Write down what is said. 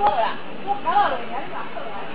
我的了，说排到哪年了？